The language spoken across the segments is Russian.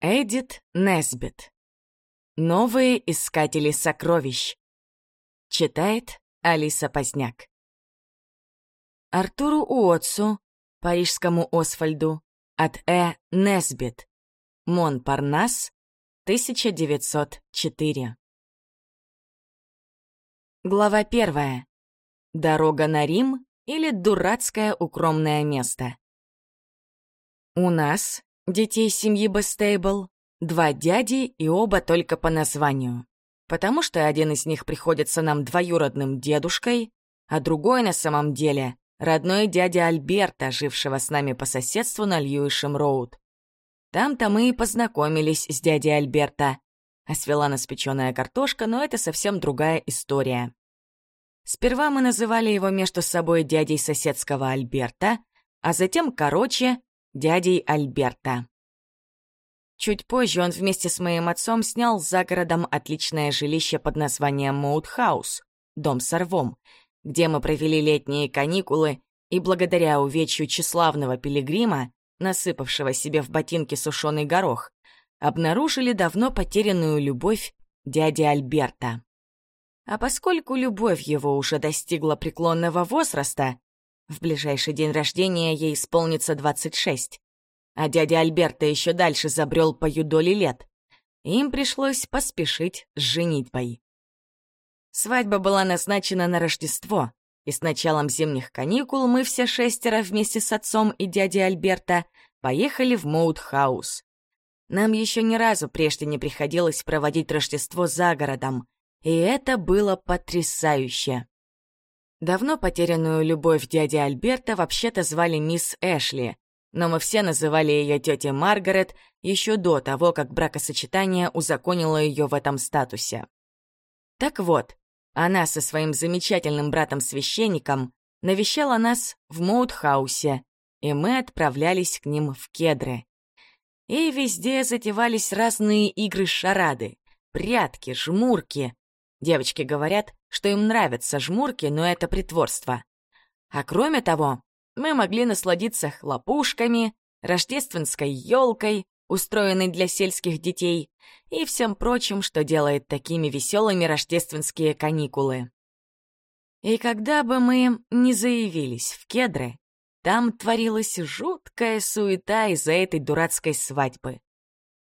Эдит Несбит. Новые искатели сокровищ. Читает Алиса Поздняк. Артуру Уотсу, парижскому Освальду, от Э. Несбит. Монпарнас, 1904. Глава первая. Дорога на Рим или дурацкое укромное место. У нас, детей семьи Бестейбл, два дяди и оба только по названию. Потому что один из них приходится нам двоюродным дедушкой, а другой на самом деле родной дядя Альберта, жившего с нами по соседству на Льюишем-Роуд. Там-то мы и познакомились с дядей Альберта. А свела нас печеная картошка, но это совсем другая история. Сперва мы называли его между собой дядей соседского Альберта, а затем, короче, дядей Альберта. Чуть позже он вместе с моим отцом снял за городом отличное жилище под названием Моутхаус, дом со рвом, где мы провели летние каникулы и благодаря увечью тщеславного пилигрима, насыпавшего себе в ботинки сушеный горох, обнаружили давно потерянную любовь дяди Альберта. А поскольку любовь его уже достигла преклонного возраста, в ближайший день рождения ей исполнится 26, а дядя Альберта еще дальше забрел по юдоли лет. Им пришлось поспешить с женитьбой. Свадьба была назначена на Рождество, и с началом зимних каникул мы все шестеро вместе с отцом и дядей Альберта поехали в Моутхаус. Нам еще ни разу прежде не приходилось проводить Рождество за городом, и это было потрясающе. Давно потерянную любовь дяди Альберта вообще-то звали мисс Эшли, но мы все называли ее тетей Маргарет еще до того, как бракосочетание узаконило ее в этом статусе. Так вот, она со своим замечательным братом-священником навещала нас в Моутхаусе, и мы отправлялись к ним в кедры. И везде затевались разные игры-шарады, прятки, жмурки. Девочки говорят, что им нравятся жмурки, но это притворство. А кроме того, мы могли насладиться хлопушками, рождественской елкой, устроенной для сельских детей, и всем прочим, что делает такими веселыми рождественские каникулы. И когда бы мы не заявились в кедры, там творилась жуткая суета из-за этой дурацкой свадьбы.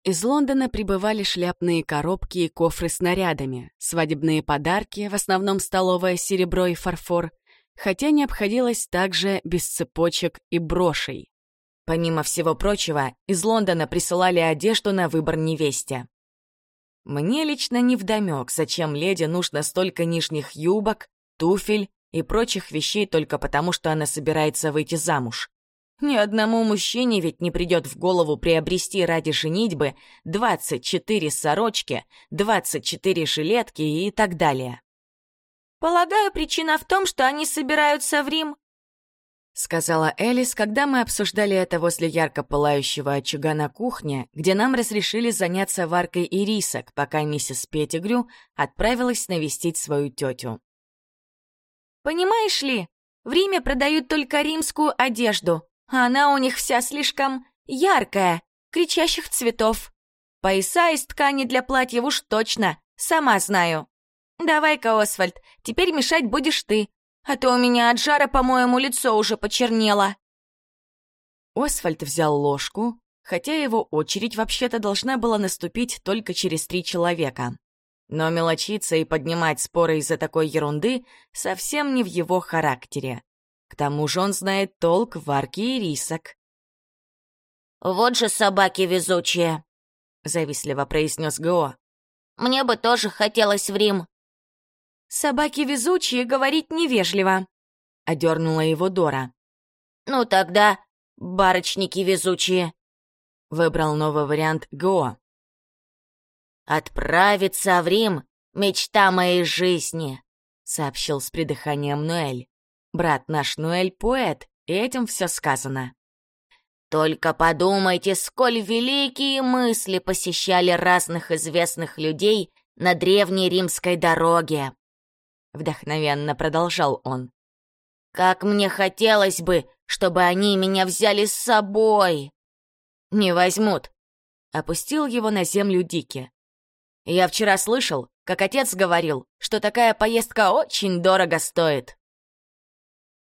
Из Лондона прибывали шляпные коробки и кофры с нарядами, свадебные подарки, в основном столовое серебро и фарфор, хотя не обходилось также без цепочек и брошей. Помимо всего прочего, из Лондона присылали одежду на выбор невесте. Мне лично невдомёк, зачем леди нужно столько нижних юбок, туфель и прочих вещей только потому, что она собирается выйти замуж. Ни одному мужчине ведь не придет в голову приобрести ради женитьбы 24 сорочки, 24 жилетки и так далее. «Полагаю, причина в том, что они собираются в Рим», — сказала Элис, когда мы обсуждали это возле ярко пылающего очага на кухне, где нам разрешили заняться варкой ирисок, пока миссис Петтигрю отправилась навестить свою тетю. «Понимаешь ли, в Риме продают только римскую одежду, она у них вся слишком яркая, кричащих цветов. Пояса из ткани для платьев уж точно, сама знаю». «Давай-ка, Освальд, теперь мешать будешь ты, а то у меня от жара, по-моему, лицо уже почернело». Освальд взял ложку, хотя его очередь вообще-то должна была наступить только через три человека. Но мелочиться и поднимать споры из-за такой ерунды совсем не в его характере. К тому же он знает толк в арке и рисок. «Вот же собаки везучие», — завистливо произнес Го. «Мне бы тоже хотелось в Рим». «Собаки везучие, говорить невежливо», — одернула его Дора. «Ну тогда барочники везучие», — выбрал новый вариант Го. «Отправиться в Рим — мечта моей жизни», — сообщил с придыханием Нуэль. Брат наш Нуэль — поэт, и этим все сказано. Только подумайте, сколь великие мысли посещали разных известных людей на древней римской дороге. Вдохновенно продолжал он. Как мне хотелось бы, чтобы они меня взяли с собой. Не возьмут. опустил его на землю Дики. «Я вчера слышал, как отец говорил, что такая поездка очень дорого стоит».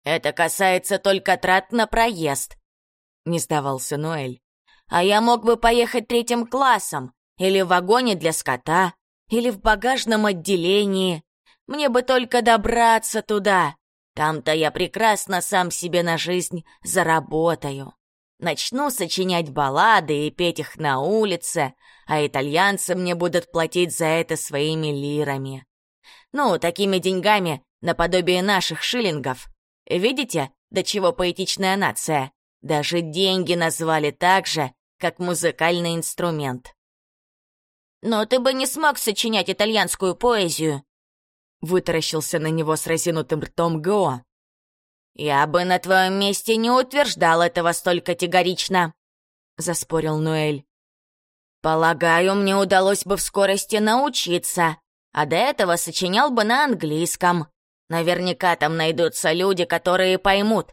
«Это касается только трат на проезд», — не сдавался Ноэль. «А я мог бы поехать третьим классом, или в вагоне для скота, или в багажном отделении. Мне бы только добраться туда. Там-то я прекрасно сам себе на жизнь заработаю. Начну сочинять баллады и петь их на улице, а итальянцы мне будут платить за это своими лирами. Ну, такими деньгами, наподобие наших шиллингов. Видите, до чего поэтичная нация? Даже деньги назвали так же, как музыкальный инструмент. «Но ты бы не смог сочинять итальянскую поэзию», — вытаращился на него с разинутым ртом Го. «Я бы на твоем месте не утверждал этого столь категорично», — заспорил Ноэль. «Полагаю, мне удалось бы в скорости научиться, а до этого сочинял бы на английском. Наверняка там найдутся люди, которые поймут.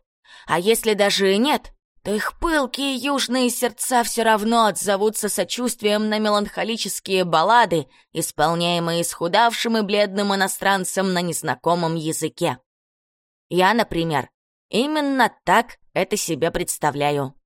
А если даже и нет, то их пылкие южные сердца все равно отзовутся сочувствием на меланхолические баллады, исполняемые исхудавшим и бледным иностранцем на незнакомом языке. Я, например, именно так это себе представляю.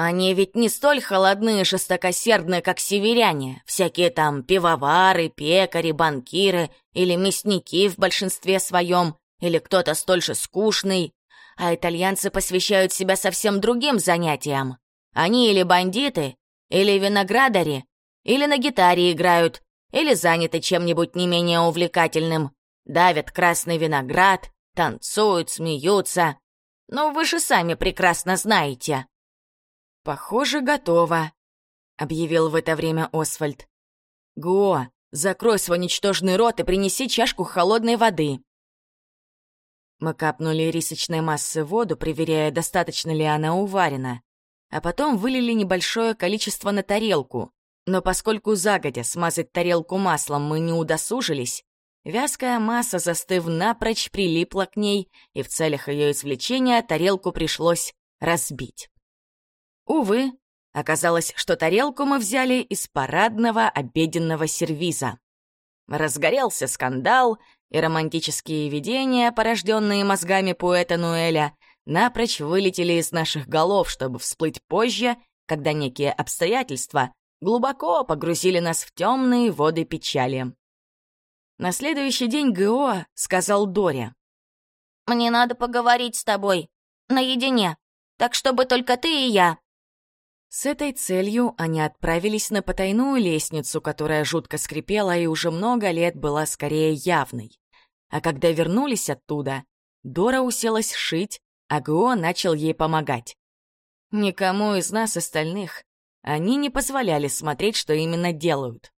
Они ведь не столь холодные и жестокосердные, как северяне, всякие там пивовары, пекари, банкиры или мясники в большинстве своем, или кто-то столь же скучный, а итальянцы посвящают себя совсем другим занятиям. Они или бандиты, или виноградари, или на гитаре играют, или заняты чем-нибудь не менее увлекательным. Давят красный виноград, танцуют, смеются. Ну, вы же сами прекрасно знаете. «Похоже, готово», — объявил в это время Освальд. «Го, закрой свой ничтожный рот и принеси чашку холодной воды». Мы капнули рисочной массы воду, проверяя, достаточно ли она уварена, а потом вылили небольшое количество на тарелку. Но поскольку загодя смазать тарелку маслом мы не удосужились, вязкая масса, застыв напрочь, прилипла к ней, и в целях ее извлечения тарелку пришлось разбить. Увы, оказалось, что тарелку мы взяли из парадного обеденного сервиза. Разгорелся скандал, и романтические видения, порожденные мозгами поэта Нуэля, напрочь вылетели из наших голов, чтобы всплыть позже, когда некие обстоятельства глубоко погрузили нас в темные воды печали. На следующий день ГО сказал Доре. «Мне надо поговорить с тобой. Наедине. Так, чтобы только ты и я». С этой целью они отправились на потайную лестницу, которая жутко скрипела и уже много лет была скорее явной. А когда вернулись оттуда, Дора уселась шить, а Гуо начал ей помогать. Никому из нас остальных они не позволяли смотреть, что именно делают.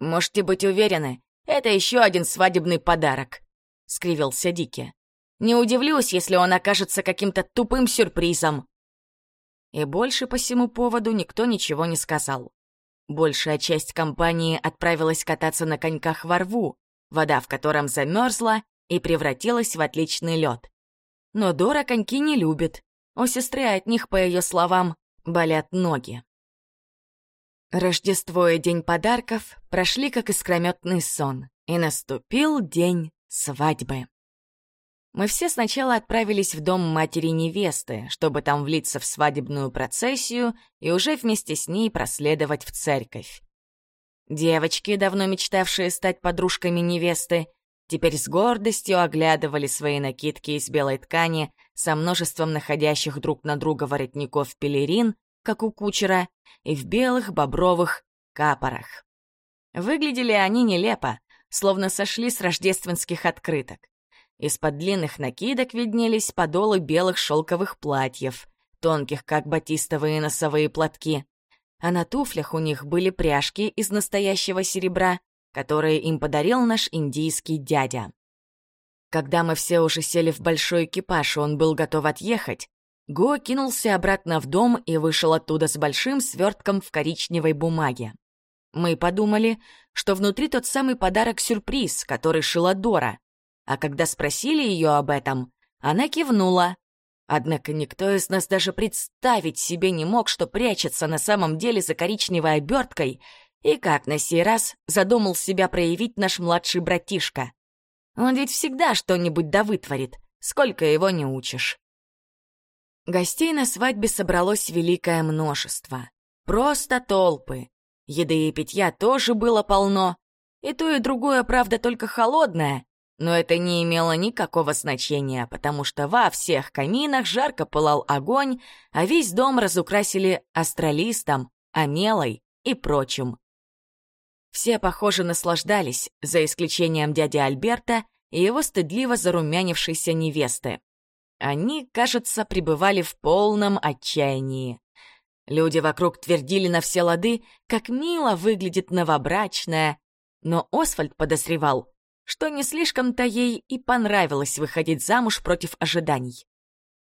«Можете быть уверены, это еще один свадебный подарок», — скривился Дики. «Не удивлюсь, если он окажется каким-то тупым сюрпризом». И больше по всему поводу никто ничего не сказал. Большая часть компании отправилась кататься на коньках во рву, вода в котором замерзла и превратилась в отличный лед. Но Дора коньки не любит. У сестры от них, по ее словам, болят ноги. Рождество и День подарков прошли как искрометный сон, и наступил день свадьбы. Мы все сначала отправились в дом матери невесты, чтобы там влиться в свадебную процессию и уже вместе с ней проследовать в церковь. Девочки, давно мечтавшие стать подружками невесты, теперь с гордостью оглядывали свои накидки из белой ткани со множеством находящих друг на друга воротников пелерин, как у кучера, и в белых бобровых капорах. Выглядели они нелепо, словно сошли с рождественских открыток. Из-под длинных накидок виднелись подолы белых шелковых платьев, тонких, как батистовые носовые платки. А на туфлях у них были пряжки из настоящего серебра, которые им подарил наш индийский дядя. Когда мы все уже сели в большой экипаж, он был готов отъехать, Го кинулся обратно в дом и вышел оттуда с большим свертком в коричневой бумаге. Мы подумали, что внутри тот самый подарок-сюрприз, который шила Дора, а когда спросили ее об этом, она кивнула. Однако никто из нас даже представить себе не мог, что прячется на самом деле за коричневой оберткой, и как на сей раз задумал себя проявить наш младший братишка. Он ведь всегда что-нибудь да вытворит, сколько его не учишь. Гостей на свадьбе собралось великое множество. Просто толпы. Еды и питья тоже было полно. И то, и другое, правда, только холодное. Но это не имело никакого значения, потому что во всех каминах жарко пылал огонь, а весь дом разукрасили астралистом, амелой и прочим. Все, похоже, наслаждались, за исключением дяди Альберта и его стыдливо зарумянившейся невесты. Они, кажется, пребывали в полном отчаянии. Люди вокруг твердили на все лады, как мило выглядит новобрачная, но Освальд подозревал, что не слишком-то ей и понравилось выходить замуж против ожиданий.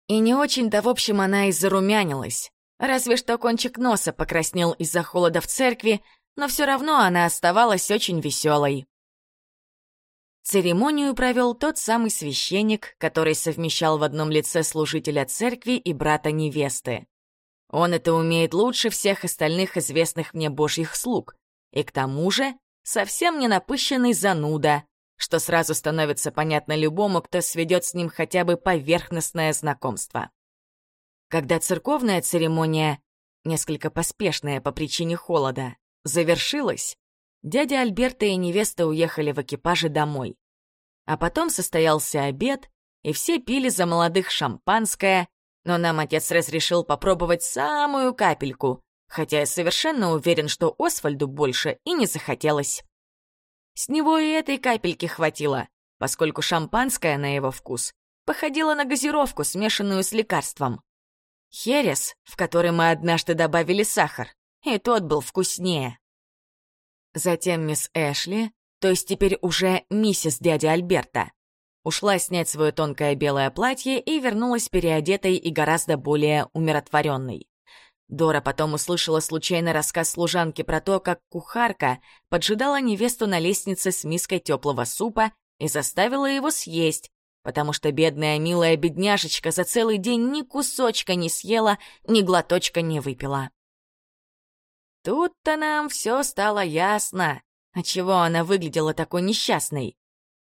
И не очень-то, в общем, она и зарумянилась. Разве что кончик носа покраснел из-за холода в церкви, но все равно она оставалась очень веселой. Церемонию провел тот самый священник, который совмещал в одном лице служителя церкви и брата невесты. Он это умеет лучше всех остальных известных мне божьих слуг, и к тому же совсем не напыщенный зануда, что сразу становится понятно любому, кто сведет с ним хотя бы поверхностное знакомство. Когда церковная церемония, несколько поспешная по причине холода, завершилась, дядя Альберта и невеста уехали в экипаже домой. А потом состоялся обед, и все пили за молодых шампанское, но нам отец разрешил попробовать самую капельку, хотя я совершенно уверен, что Освальду больше и не захотелось. С него и этой капельки хватило, поскольку шампанское на его вкус походило на газировку, смешанную с лекарством. Херес, в который мы однажды добавили сахар, и тот был вкуснее. Затем мисс Эшли, то есть теперь уже миссис дяди Альберта, ушла снять свое тонкое белое платье и вернулась переодетой и гораздо более умиротворенной. Дора потом услышала случайный рассказ служанки про то, как кухарка поджидала невесту на лестнице с миской теплого супа и заставила его съесть, потому что бедная милая бедняжечка за целый день ни кусочка не съела, ни глоточка не выпила. Тут-то нам все стало ясно, отчего она выглядела такой несчастной.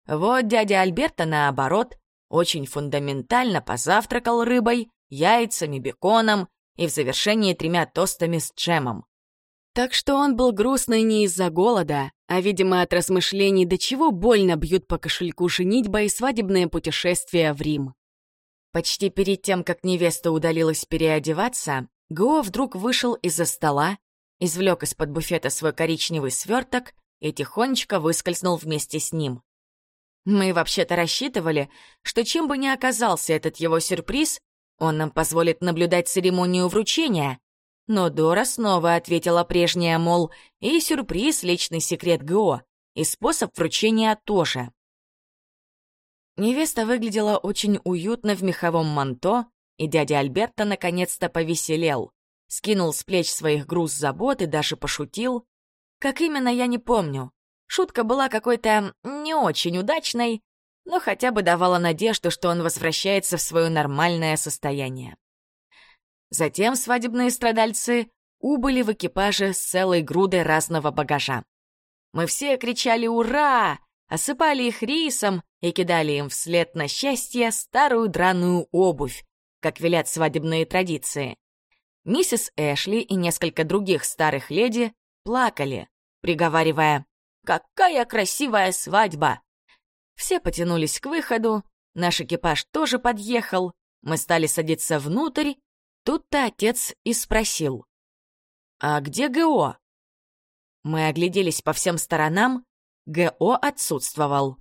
Вот дядя Альберта, наоборот, очень фундаментально позавтракал рыбой, яйцами, беконом и в завершении тремя тостами с джемом. Так что он был грустный не из-за голода, а, видимо, от размышлений, до чего больно бьют по кошельку женитьба и свадебное путешествие в Рим. Почти перед тем, как невеста удалилась переодеваться, Го вдруг вышел из-за стола извлек из-под буфета свой коричневый сверток и тихонечко выскользнул вместе с ним. Мы вообще-то рассчитывали, что чем бы ни оказался этот его сюрприз, он нам позволит наблюдать церемонию вручения. Но Дора снова ответила прежняя, мол, и сюрприз — личный секрет ГО, и способ вручения тоже. Невеста выглядела очень уютно в меховом манто, и дядя Альберта наконец-то повеселел скинул с плеч своих груз забот и даже пошутил. Как именно, я не помню. Шутка была какой-то не очень удачной, но хотя бы давала надежду, что он возвращается в свое нормальное состояние. Затем свадебные страдальцы убыли в экипаже с целой грудой разного багажа. Мы все кричали «Ура!», осыпали их рисом и кидали им вслед на счастье старую драную обувь, как велят свадебные традиции. Миссис Эшли и несколько других старых леди плакали, приговаривая «Какая красивая свадьба!». Все потянулись к выходу, наш экипаж тоже подъехал, мы стали садиться внутрь, тут-то отец и спросил «А где ГО?». Мы огляделись по всем сторонам, ГО отсутствовал.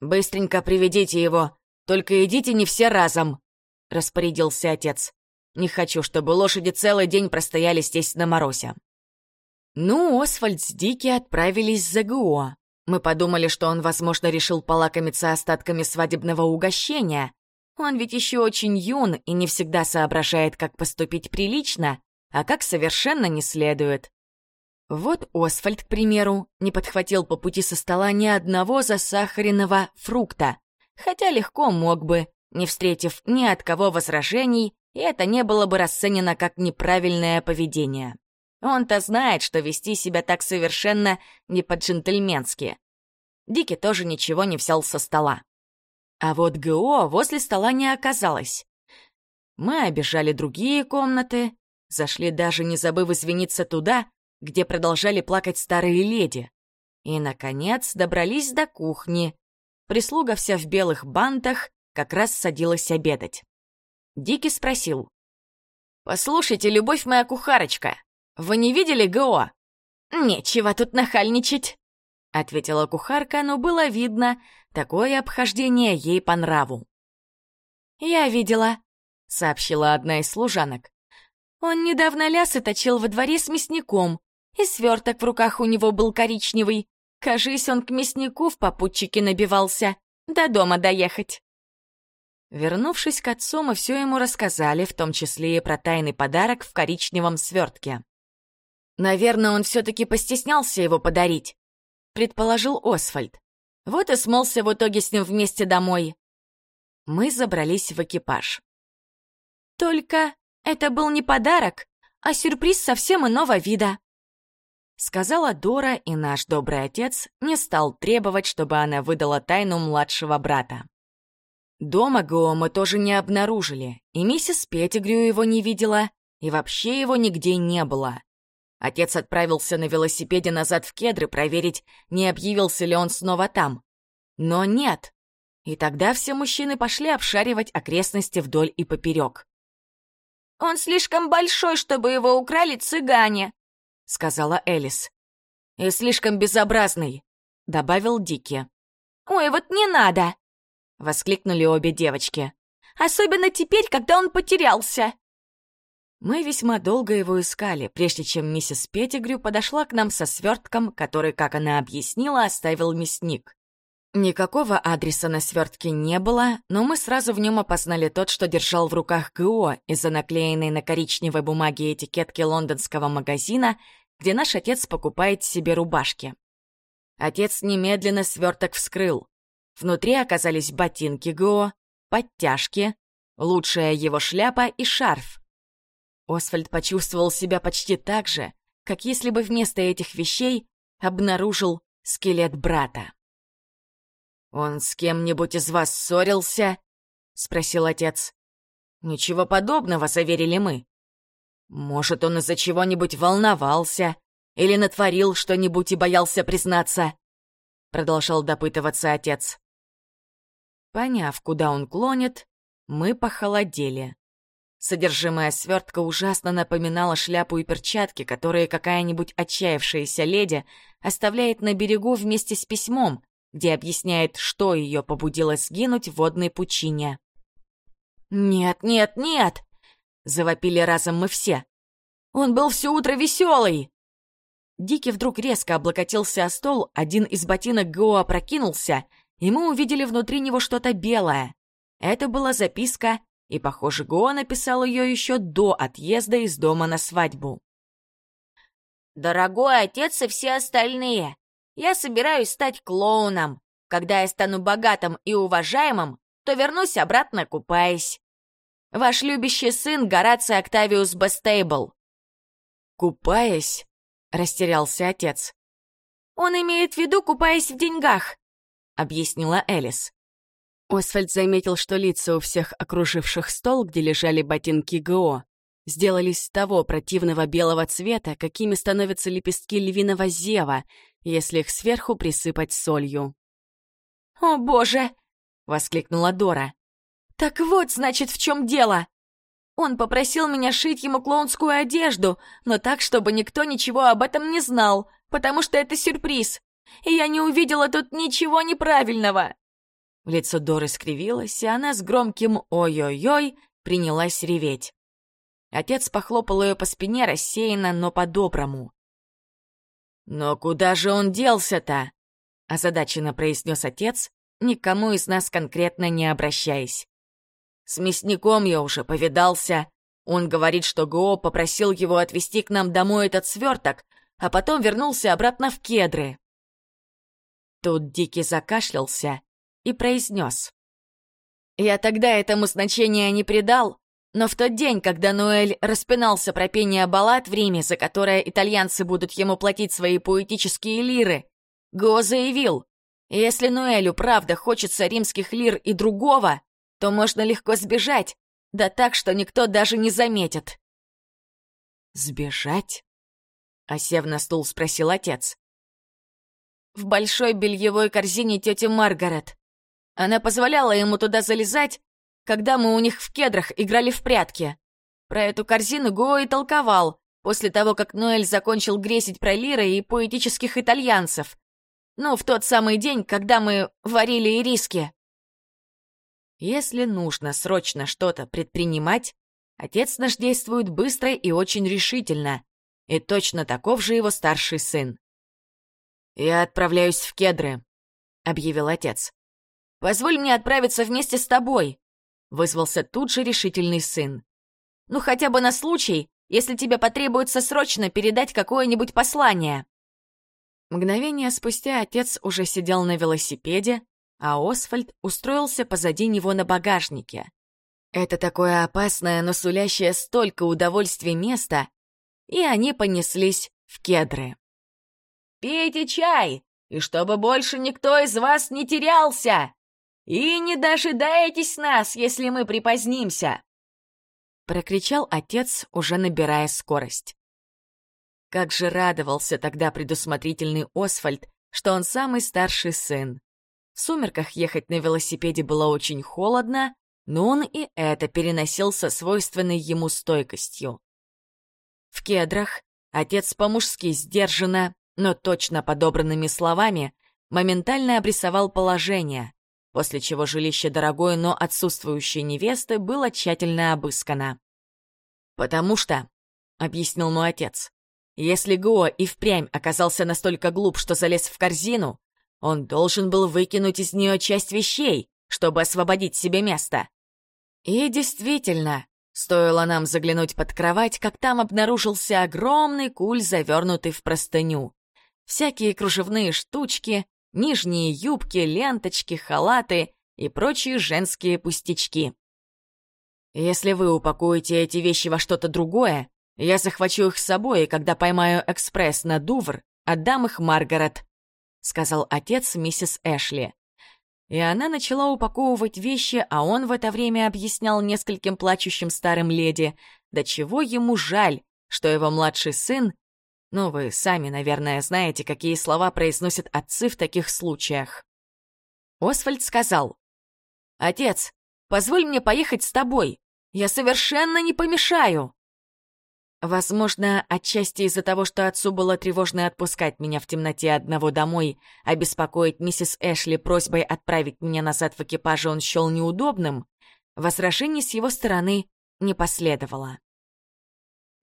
«Быстренько приведите его, только идите не все разом», — распорядился отец. Не хочу, чтобы лошади целый день простояли здесь на морозе. Ну, Освальд с Дики отправились за Гуо. Мы подумали, что он, возможно, решил полакомиться остатками свадебного угощения. Он ведь еще очень юн и не всегда соображает, как поступить прилично, а как совершенно не следует. Вот Освальд, к примеру, не подхватил по пути со стола ни одного засахаренного фрукта, хотя легко мог бы, не встретив ни от кого возражений, и это не было бы расценено как неправильное поведение. Он-то знает, что вести себя так совершенно не по-джентльменски. Дики тоже ничего не взял со стола. А вот ГО возле стола не оказалось. Мы обижали другие комнаты, зашли даже не забыв извиниться туда, где продолжали плакать старые леди. И, наконец, добрались до кухни. Прислуга вся в белых бантах как раз садилась обедать. Дики спросил. «Послушайте, любовь моя кухарочка, вы не видели ГО?» «Нечего тут нахальничать», — ответила кухарка, но было видно, такое обхождение ей по нраву. «Я видела», — сообщила одна из служанок. «Он недавно лясы точил во дворе с мясником, и сверток в руках у него был коричневый. Кажись, он к мяснику в попутчике набивался. До дома доехать». Вернувшись к отцу, мы все ему рассказали, в том числе и про тайный подарок в коричневом свертке. «Наверное, он все-таки постеснялся его подарить», — предположил Освальд. Вот и смылся в итоге с ним вместе домой. Мы забрались в экипаж. «Только это был не подарок, а сюрприз совсем иного вида», — сказала Дора, и наш добрый отец не стал требовать, чтобы она выдала тайну младшего брата. Дома Го мы тоже не обнаружили, и миссис Петтигрю его не видела, и вообще его нигде не было. Отец отправился на велосипеде назад в кедры проверить, не объявился ли он снова там. Но нет. И тогда все мужчины пошли обшаривать окрестности вдоль и поперек. «Он слишком большой, чтобы его украли цыгане», — сказала Элис. «И слишком безобразный», — добавил Дики. «Ой, вот не надо!» — воскликнули обе девочки. «Особенно теперь, когда он потерялся!» Мы весьма долго его искали, прежде чем миссис Петтигрю подошла к нам со свертком, который, как она объяснила, оставил мясник. Никакого адреса на свертке не было, но мы сразу в нем опознали тот, что держал в руках ГО из-за наклеенной на коричневой бумаге этикетки лондонского магазина, где наш отец покупает себе рубашки. Отец немедленно сверток вскрыл. Внутри оказались ботинки ГО, подтяжки, лучшая его шляпа и шарф. Освальд почувствовал себя почти так же, как если бы вместо этих вещей обнаружил скелет брата. «Он с кем-нибудь из вас ссорился?» — спросил отец. «Ничего подобного», — заверили мы. «Может, он из-за чего-нибудь волновался или натворил что-нибудь и боялся признаться?» — продолжал допытываться отец. Поняв, куда он клонит, мы похолодели. Содержимое свертка ужасно напоминало шляпу и перчатки, которые какая-нибудь отчаявшаяся леди оставляет на берегу вместе с письмом, где объясняет, что ее побудило сгинуть в водной пучине. «Нет, нет, нет!» — завопили разом мы все. «Он был все утро веселый!» Дикий вдруг резко облокотился о стол, один из ботинок Гоа опрокинулся — и мы увидели внутри него что-то белое. Это была записка, и, похоже, Гоа написал ее еще до отъезда из дома на свадьбу. «Дорогой отец и все остальные, я собираюсь стать клоуном. Когда я стану богатым и уважаемым, то вернусь обратно, купаясь. Ваш любящий сын Гораций Октавиус Бестейбл». «Купаясь?» — растерялся отец. «Он имеет в виду, купаясь в деньгах. — объяснила Элис. Освальд заметил, что лица у всех окруживших стол, где лежали ботинки ГО, сделались того противного белого цвета, какими становятся лепестки львиного зева, если их сверху присыпать солью. «О, боже!» — воскликнула Дора. «Так вот, значит, в чем дело!» Он попросил меня шить ему клоунскую одежду, но так, чтобы никто ничего об этом не знал, потому что это сюрприз и я не увидела тут ничего неправильного!» Лицо Доры скривилось, и она с громким «Ой-ой-ой» принялась реветь. Отец похлопал ее по спине рассеянно, но по-доброму. «Но куда же он делся-то?» — озадаченно произнес отец, никому из нас конкретно не обращаясь. «С мясником я уже повидался. Он говорит, что Гоо попросил его отвезти к нам домой этот сверток, а потом вернулся обратно в кедры. Тут Дикий закашлялся и произнес. Я тогда этому значения не придал, но в тот день, когда Ноэль распинался про пение баллад в Риме, за которое итальянцы будут ему платить свои поэтические лиры, Го заявил, если Ноэлю правда хочется римских лир и другого, то можно легко сбежать, да так, что никто даже не заметит. «Сбежать?» — осев на стул, спросил отец. «В большой бельевой корзине тети Маргарет. Она позволяла ему туда залезать, когда мы у них в кедрах играли в прятки. Про эту корзину Го и толковал, после того, как Ноэль закончил грезить про лиры и поэтических итальянцев. Ну, в тот самый день, когда мы варили ириски. Если нужно срочно что-то предпринимать, отец наш действует быстро и очень решительно, и точно таков же его старший сын. «Я отправляюсь в кедры», — объявил отец. «Позволь мне отправиться вместе с тобой», вызвался тут же решительный сын. «Ну, хотя бы на случай, если тебе потребуется срочно передать какое-нибудь послание». Мгновение спустя отец уже сидел на велосипеде, а Освальд устроился позади него на багажнике. Это такое опасное, но сулящее столько удовольствия место, и они понеслись в кедры. «Пейте чай, и чтобы больше никто из вас не терялся!» «И не дожидайтесь нас, если мы припозднимся!» Прокричал отец, уже набирая скорость. Как же радовался тогда предусмотрительный Освальд, что он самый старший сын. В сумерках ехать на велосипеде было очень холодно, но он и это переносил со свойственной ему стойкостью. В кедрах отец по-мужски сдержанно, но точно подобранными словами, моментально обрисовал положение, после чего жилище дорогой, но отсутствующей невесты было тщательно обыскано. «Потому что», — объяснил мой отец, — «если Гоа и впрямь оказался настолько глуп, что залез в корзину, он должен был выкинуть из нее часть вещей, чтобы освободить себе место». И действительно, стоило нам заглянуть под кровать, как там обнаружился огромный куль, завернутый в простыню. Всякие кружевные штучки, нижние юбки, ленточки, халаты и прочие женские пустячки. Если вы упакуете эти вещи во что-то другое, я захвачу их с собой, и когда поймаю экспресс на Дувр, отдам их Маргарет», — сказал отец миссис Эшли. И она начала упаковывать вещи, а он в это время объяснял нескольким плачущим старым леди, до чего ему жаль, что его младший сын ну, вы сами, наверное, знаете, какие слова произносят отцы в таких случаях. Освальд сказал, «Отец, позволь мне поехать с тобой. Я совершенно не помешаю». Возможно, отчасти из-за того, что отцу было тревожно отпускать меня в темноте одного домой, а беспокоить миссис Эшли просьбой отправить меня назад в экипаже он счел неудобным, возражений с его стороны не последовало.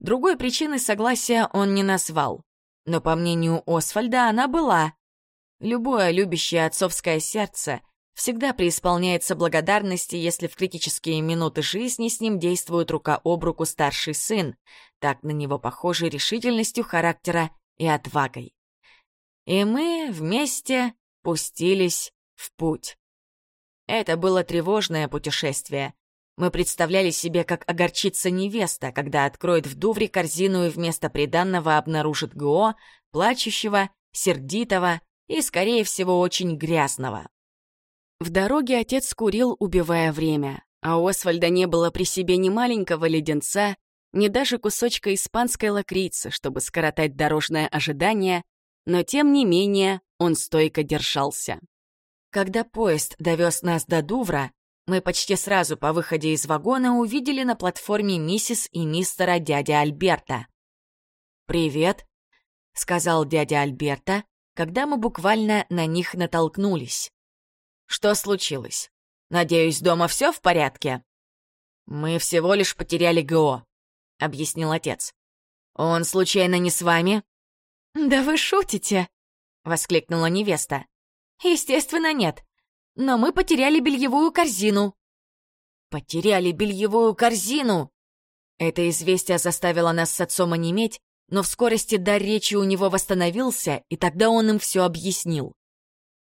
Другой причины согласия он не назвал. Но, по мнению Освальда, она была. Любое любящее отцовское сердце всегда преисполняется благодарности, если в критические минуты жизни с ним действует рука об руку старший сын, так на него похожий решительностью характера и отвагой. И мы вместе пустились в путь. Это было тревожное путешествие, мы представляли себе, как огорчится невеста, когда откроет в Дувре корзину и вместо приданного обнаружит ГО, плачущего, сердитого и, скорее всего, очень грязного. В дороге отец курил, убивая время, а у Освальда не было при себе ни маленького леденца, ни даже кусочка испанской лакрицы, чтобы скоротать дорожное ожидание, но тем не менее он стойко держался. Когда поезд довез нас до Дувра, мы почти сразу по выходе из вагона увидели на платформе миссис и мистера дядя Альберта. «Привет», — сказал дядя Альберта, когда мы буквально на них натолкнулись. «Что случилось? Надеюсь, дома все в порядке?» «Мы всего лишь потеряли ГО», — объяснил отец. «Он случайно не с вами?» «Да вы шутите!» — воскликнула невеста. «Естественно, нет. Но мы потеряли бельевую корзину». «Потеряли бельевую корзину!» Это известие заставило нас с отцом онеметь, но в скорости дар речи у него восстановился, и тогда он им все объяснил.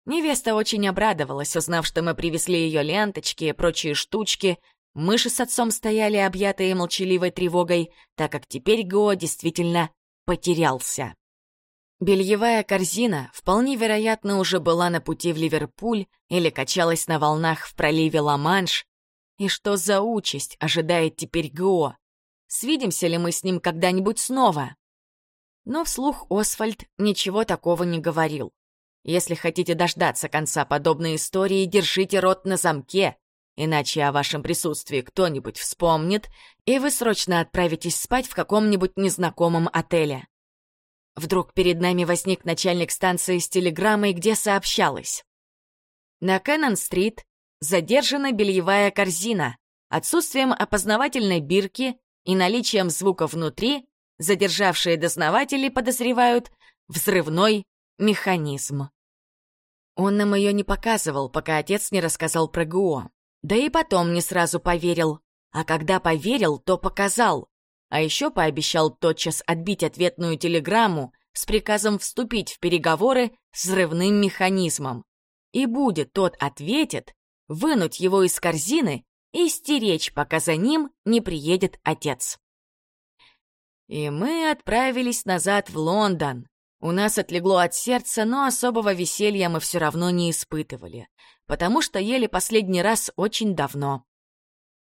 Невеста очень обрадовалась, узнав, что мы привезли ее ленточки и прочие штучки. Мыши с отцом стояли, объятые молчаливой тревогой, так как теперь Го действительно потерялся. Бельевая корзина вполне вероятно уже была на пути в Ливерпуль или качалась на волнах в проливе Ла-Манш. И что за участь ожидает теперь Го? Свидимся ли мы с ним когда-нибудь снова? Но вслух Освальд ничего такого не говорил. Если хотите дождаться конца подобной истории, держите рот на замке, иначе о вашем присутствии кто-нибудь вспомнит, и вы срочно отправитесь спать в каком-нибудь незнакомом отеле. Вдруг перед нами возник начальник станции с телеграммой, где сообщалось. На Кэннон-стрит задержана бельевая корзина. Отсутствием опознавательной бирки и наличием звука внутри задержавшие дознаватели подозревают взрывной механизм. Он нам ее не показывал, пока отец не рассказал про ГО. Да и потом не сразу поверил. А когда поверил, то показал. А еще пообещал тотчас отбить ответную телеграмму с приказом вступить в переговоры с взрывным механизмом. И будет тот ответит, вынуть его из корзины и стеречь, пока за ним не приедет отец. И мы отправились назад в Лондон. У нас отлегло от сердца, но особого веселья мы все равно не испытывали, потому что ели последний раз очень давно.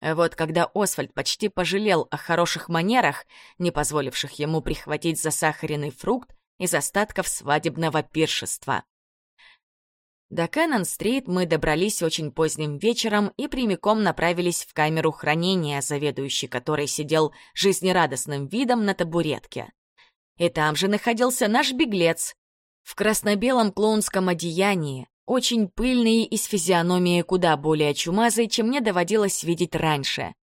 Вот когда Освальд почти пожалел о хороших манерах, не позволивших ему прихватить засахаренный фрукт из остатков свадебного пиршества. До Кэннон-стрит мы добрались очень поздним вечером и прямиком направились в камеру хранения, заведующий которой сидел жизнерадостным видом на табуретке. И там же находился наш беглец в красно-белом клоунском одеянии, очень пыльный и с физиономией куда более чумазой, чем мне доводилось видеть раньше.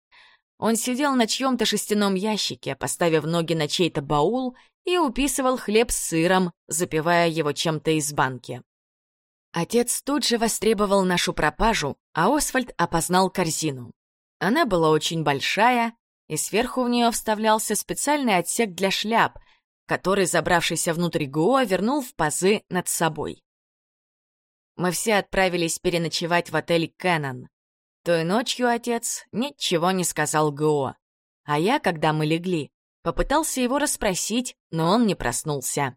Он сидел на чьем-то шестяном ящике, поставив ноги на чей-то баул и уписывал хлеб с сыром, запивая его чем-то из банки. Отец тут же востребовал нашу пропажу, а Освальд опознал корзину. Она была очень большая, и сверху в нее вставлялся специальный отсек для шляп, который, забравшийся внутрь ГО, вернул в пазы над собой. Мы все отправились переночевать в отель «Кэннон». Той ночью отец ничего не сказал ГО. А я, когда мы легли, попытался его расспросить, но он не проснулся.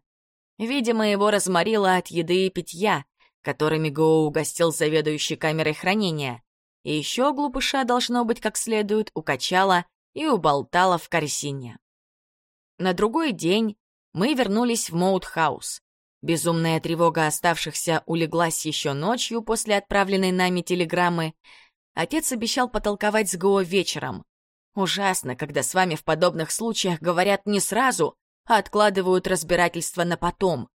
Видимо, его разморило от еды и питья, которыми Гоу угостил заведующий камерой хранения. И еще глупыша, должно быть, как следует, укачала и уболтала в корзине. На другой день мы вернулись в Моутхаус. Безумная тревога оставшихся улеглась еще ночью после отправленной нами телеграммы. Отец обещал потолковать с Гоу вечером. Ужасно, когда с вами в подобных случаях говорят не сразу, а откладывают разбирательство на потом.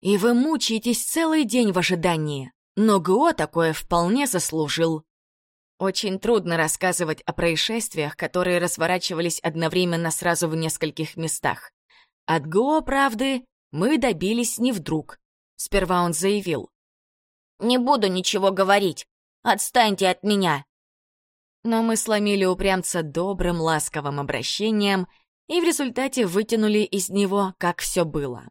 И вы мучаетесь целый день в ожидании. Но Го такое вполне заслужил. Очень трудно рассказывать о происшествиях, которые разворачивались одновременно сразу в нескольких местах. От Го, правды, мы добились не вдруг. Сперва он заявил. «Не буду ничего говорить. Отстаньте от меня!» Но мы сломили упрямца добрым, ласковым обращением и в результате вытянули из него, как все было.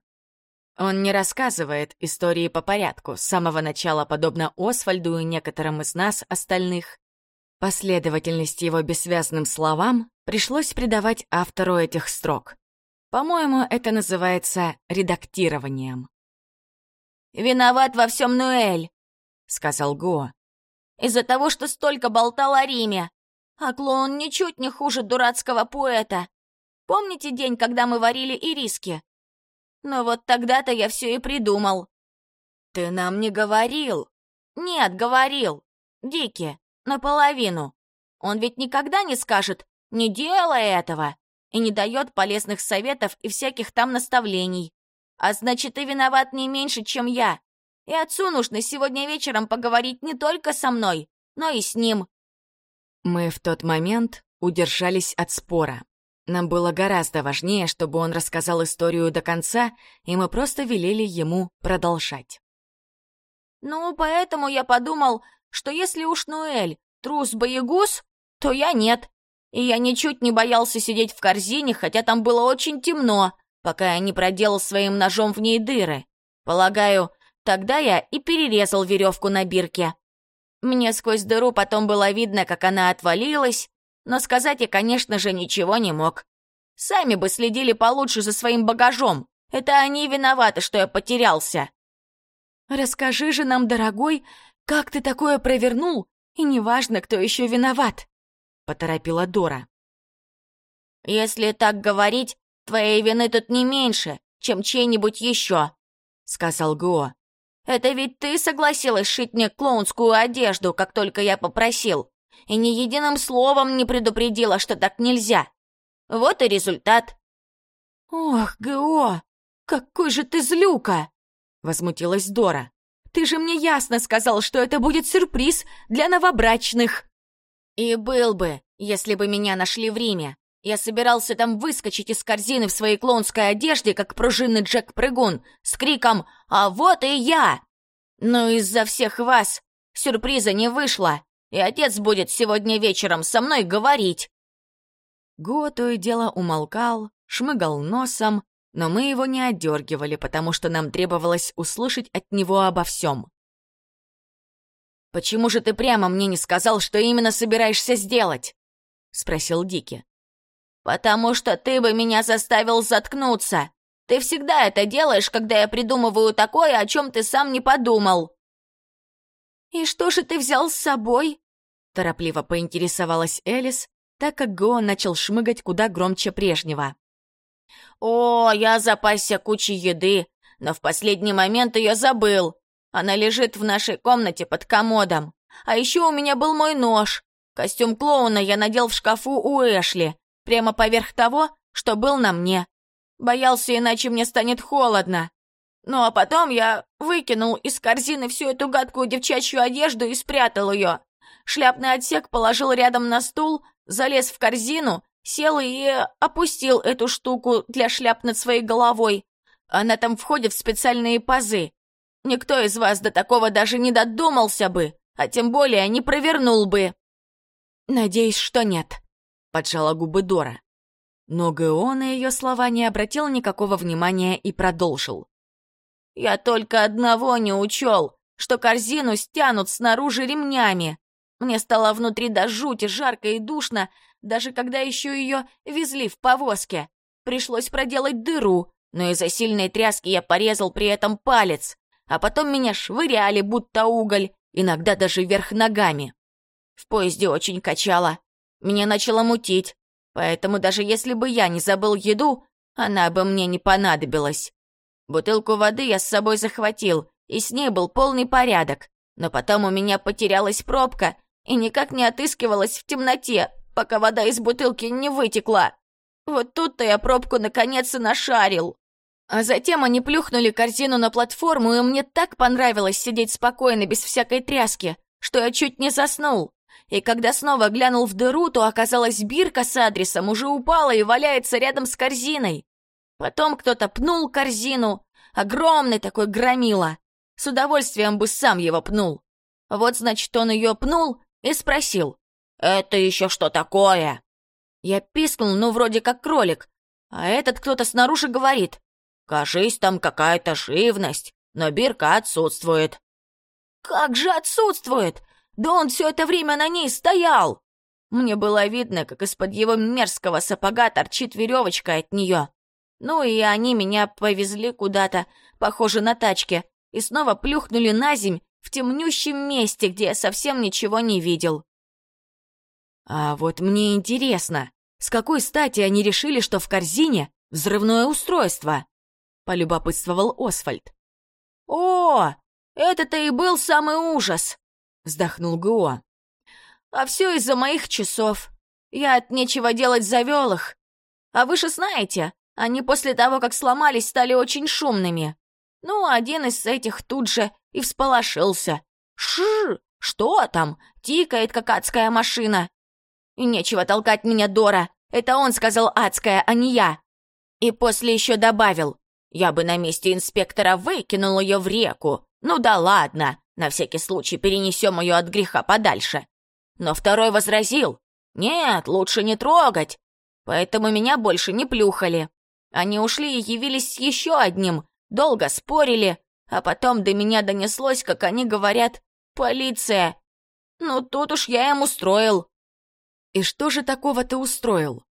Он не рассказывает истории по порядку, с самого начала подобно Освальду и некоторым из нас, остальных. Последовательность его бессвязным словам пришлось придавать автору этих строк. По-моему, это называется редактированием. «Виноват во всем Нуэль», — сказал Го. «Из-за того, что столько болтал о Риме. А клоун ничуть не хуже дурацкого поэта. Помните день, когда мы варили ириски? Но вот тогда-то я все и придумал». «Ты нам не говорил?» «Нет, говорил. Дики, наполовину. Он ведь никогда не скажет «не делай этого» и не дает полезных советов и всяких там наставлений. А значит, ты виноват не меньше, чем я. И отцу нужно сегодня вечером поговорить не только со мной, но и с ним». Мы в тот момент удержались от спора. Нам было гораздо важнее, чтобы он рассказал историю до конца, и мы просто велели ему продолжать. «Ну, поэтому я подумал, что если уж Нуэль трус-боегуз, то я нет и я ничуть не боялся сидеть в корзине, хотя там было очень темно, пока я не проделал своим ножом в ней дыры. Полагаю, Тогда я и перерезал веревку на бирке. Мне сквозь дыру потом было видно, как она отвалилась, но сказать я, конечно же, ничего не мог. Сами бы следили получше за своим багажом. Это они виноваты, что я потерялся. Расскажи же нам, дорогой, как ты такое провернул, и неважно, кто еще виноват, — поторопила Дора. Если так говорить, твоей вины тут не меньше, чем чей-нибудь еще, — сказал Го. Это ведь ты согласилась шить мне клоунскую одежду, как только я попросил, и ни единым словом не предупредила, что так нельзя. Вот и результат. Ох, Го, какой же ты злюка! Возмутилась Дора. Ты же мне ясно сказал, что это будет сюрприз для новобрачных. И был бы, если бы меня нашли в Риме. Я собирался там выскочить из корзины в своей клоунской одежде, как пружинный Джек-прыгун, с криком «А вот и я!». Но из-за всех вас сюрприза не вышло, и отец будет сегодня вечером со мной говорить. Го то и дело умолкал, шмыгал носом, но мы его не отдергивали, потому что нам требовалось услышать от него обо всем. «Почему же ты прямо мне не сказал, что именно собираешься сделать?» — спросил Дики. «Потому что ты бы меня заставил заткнуться. Ты всегда это делаешь, когда я придумываю такое, о чем ты сам не подумал». «И что же ты взял с собой?» Торопливо поинтересовалась Элис, так как Го начал шмыгать куда громче прежнего. «О, я запасся кучей еды, но в последний момент ее забыл. Она лежит в нашей комнате под комодом. А еще у меня был мой нож. Костюм клоуна я надел в шкафу у Эшли, прямо поверх того, что был на мне. Боялся, иначе мне станет холодно. Ну а потом я выкинул из корзины всю эту гадкую девчачью одежду и спрятал ее. Шляпный отсек положил рядом на стул, залез в корзину, сел и опустил эту штуку для шляп над своей головой. Она там входит в специальные пазы. Никто из вас до такого даже не додумался бы, а тем более не провернул бы. Надеюсь, что нет, поджала губы Дора. Но Гео на ее слова не обратил никакого внимания и продолжил. «Я только одного не учел, что корзину стянут снаружи ремнями. Мне стало внутри до жути жарко и душно, даже когда еще ее везли в повозке. Пришлось проделать дыру, но из-за сильной тряски я порезал при этом палец, а потом меня швыряли, будто уголь, иногда даже вверх ногами. В поезде очень качало, меня начало мутить, поэтому даже если бы я не забыл еду, она бы мне не понадобилась. Бутылку воды я с собой захватил, и с ней был полный порядок, но потом у меня потерялась пробка и никак не отыскивалась в темноте, пока вода из бутылки не вытекла. Вот тут-то я пробку наконец и нашарил. А затем они плюхнули корзину на платформу, и мне так понравилось сидеть спокойно, без всякой тряски, что я чуть не заснул. И когда снова глянул в дыру, то оказалась бирка с адресом, уже упала и валяется рядом с корзиной. Потом кто-то пнул корзину, огромный такой громила. С удовольствием бы сам его пнул. Вот, значит, он ее пнул и спросил, «Это еще что такое?» Я пискнул, ну, вроде как кролик, а этот кто-то снаружи говорит, «Кажись, там какая-то живность, но бирка отсутствует». «Как же отсутствует? Да он все это время на ней стоял!» Мне было видно, как из-под его мерзкого сапога торчит веревочка от нее. Ну и они меня повезли куда-то, похоже на тачке, и снова плюхнули на земь в темнющем месте, где я совсем ничего не видел. А вот мне интересно, с какой стати они решили, что в корзине взрывное устройство? Полюбопытствовал Освальд. О, это-то и был самый ужас, вздохнул Гуо. А все из-за моих часов. Я от нечего делать завел их. А вы же знаете, они после того, как сломались, стали очень шумными. Ну, один из этих тут же и всполошился. Шш, что там? Тикает, как адская машина. И нечего толкать меня, Дора. Это он сказал адская, а не я. И после еще добавил. Я бы на месте инспектора выкинул ее в реку. Ну да ладно, на всякий случай перенесем ее от греха подальше. Но второй возразил. Нет, лучше не трогать. Поэтому меня больше не плюхали. Они ушли и явились с еще одним. Долго спорили. А потом до меня донеслось, как они говорят «Полиция!» Ну, тут уж я им устроил. И что же такого ты устроил?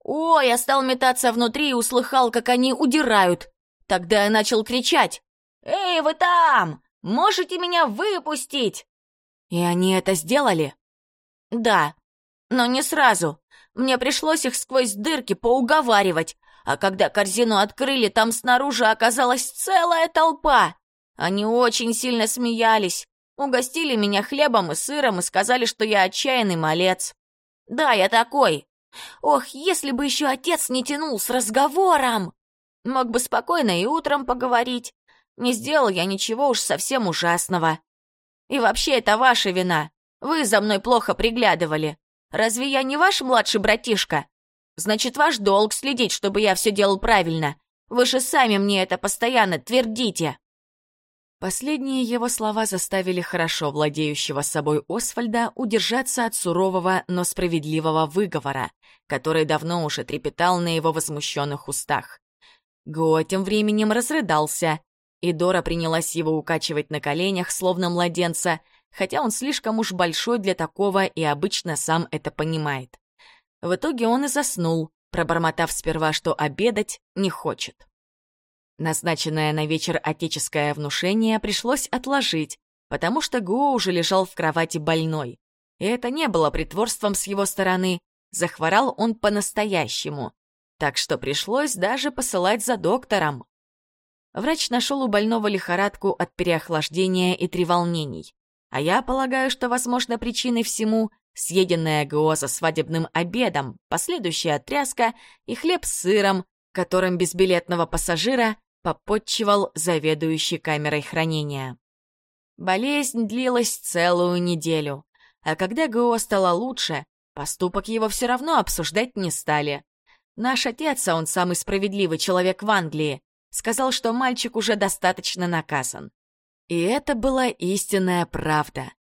Ой, я стал метаться внутри и услыхал, как они удирают. Тогда я начал кричать. «Эй, вы там! Можете меня выпустить?» И они это сделали? Да, но не сразу. Мне пришлось их сквозь дырки поуговаривать, а когда корзину открыли, там снаружи оказалась целая толпа. Они очень сильно смеялись, угостили меня хлебом и сыром и сказали, что я отчаянный малец. Да, я такой. Ох, если бы еще отец не тянул с разговором! Мог бы спокойно и утром поговорить. Не сделал я ничего уж совсем ужасного. И вообще, это ваша вина. Вы за мной плохо приглядывали. Разве я не ваш младший братишка? Значит, ваш долг следить, чтобы я все делал правильно. Вы же сами мне это постоянно твердите. Последние его слова заставили хорошо владеющего собой Освальда удержаться от сурового, но справедливого выговора, который давно уже трепетал на его возмущенных устах. Го тем временем разрыдался, и Дора принялась его укачивать на коленях, словно младенца, хотя он слишком уж большой для такого и обычно сам это понимает. В итоге он и заснул, пробормотав сперва, что обедать не хочет. Назначенное на вечер отеческое внушение пришлось отложить, потому что Гуо уже лежал в кровати больной. И это не было притворством с его стороны, захворал он по-настоящему. Так что пришлось даже посылать за доктором. Врач нашел у больного лихорадку от переохлаждения и треволнений. А я полагаю, что, возможно, причиной всему съеденная ГО со свадебным обедом, последующая тряска и хлеб с сыром, которым безбилетного пассажира попотчевал заведующий камерой хранения. Болезнь длилась целую неделю, а когда ГО стало лучше, поступок его все равно обсуждать не стали. Наш отец, а он самый справедливый человек в Англии, сказал, что мальчик уже достаточно наказан. И это была истинная правда.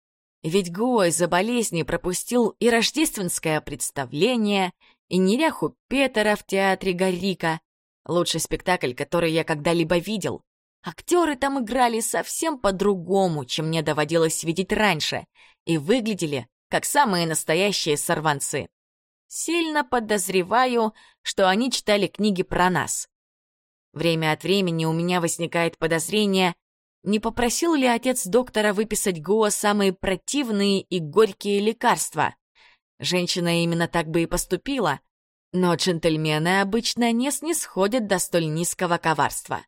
Ведь Гуой за болезни пропустил и рождественское представление, и неряху Петера в театре Гаррика. Лучший спектакль, который я когда-либо видел. Актеры там играли совсем по-другому, чем мне доводилось видеть раньше, и выглядели как самые настоящие сорванцы. Сильно подозреваю, что они читали книги про нас. Время от времени у меня возникает подозрение, не попросил ли отец доктора выписать Гоа самые противные и горькие лекарства? Женщина именно так бы и поступила, но джентльмены обычно не снисходят до столь низкого коварства.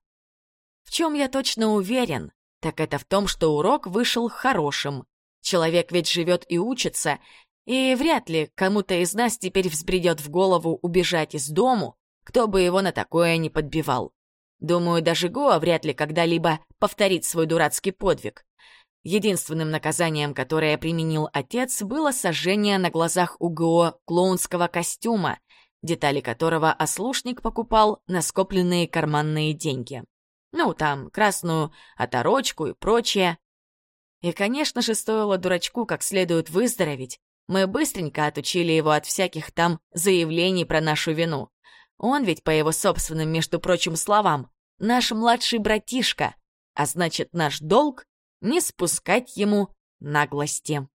В чем я точно уверен, так это в том, что урок вышел хорошим. Человек ведь живет и учится, и вряд ли кому-то из нас теперь взбредет в голову убежать из дому, кто бы его на такое не подбивал. Думаю, даже Гоа вряд ли когда-либо повторит свой дурацкий подвиг. Единственным наказанием, которое применил отец, было сожжение на глазах у Гоа клоунского костюма, детали которого ослушник покупал на скопленные карманные деньги. Ну, там, красную оторочку и прочее. И, конечно же, стоило дурачку как следует выздороветь. Мы быстренько отучили его от всяких там заявлений про нашу вину. Он ведь, по его собственным, между прочим, словам, наш младший братишка, а значит, наш долг — не спускать ему наглости.